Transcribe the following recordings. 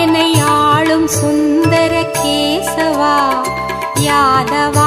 என்னை ஆளும் சுந்தர கேசவா யாதவா?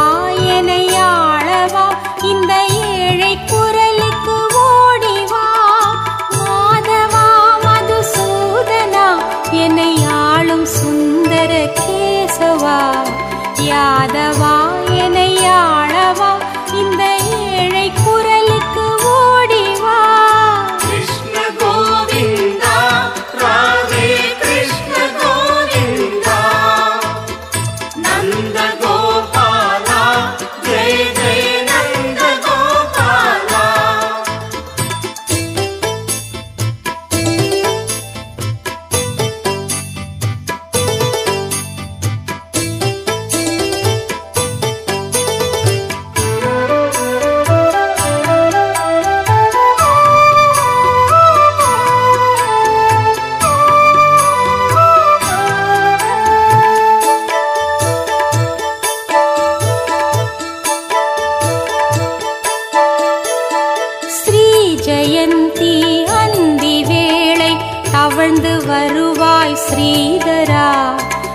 வருவாய் ஸ்ரீதரா.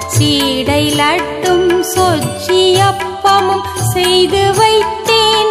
சீடை லட்டும் சொச்சியப்பமும் செய்து வைத்தேன்.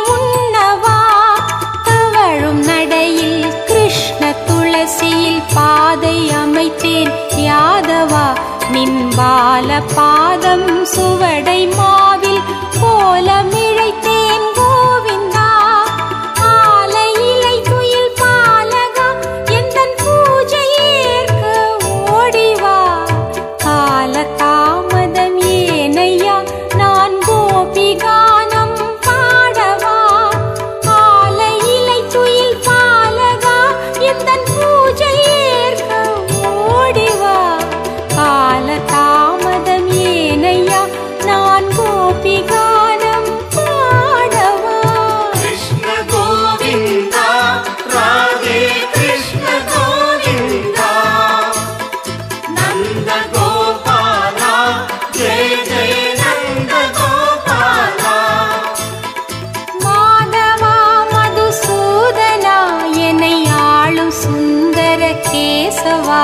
सुन्दर केसवा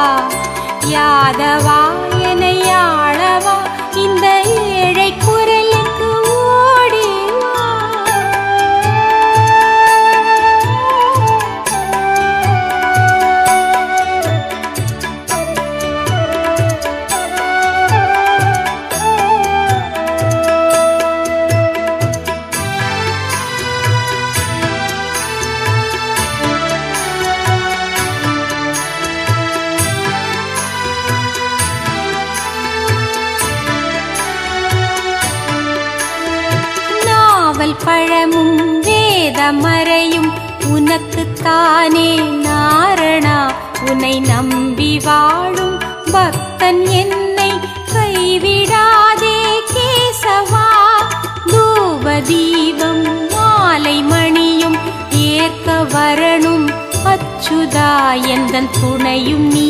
यादवा ஆழமும் வேதமறையும் உனக்குத்தானே நாரணா. உன்னை நம்பி வாழும் பக்தன் என்னை கைவிடாதே கேசவா. தூபதீபம் மாலை மணியும் ஏற்க வரணும் அச்சுதா. எந்தன் துணையும் நீ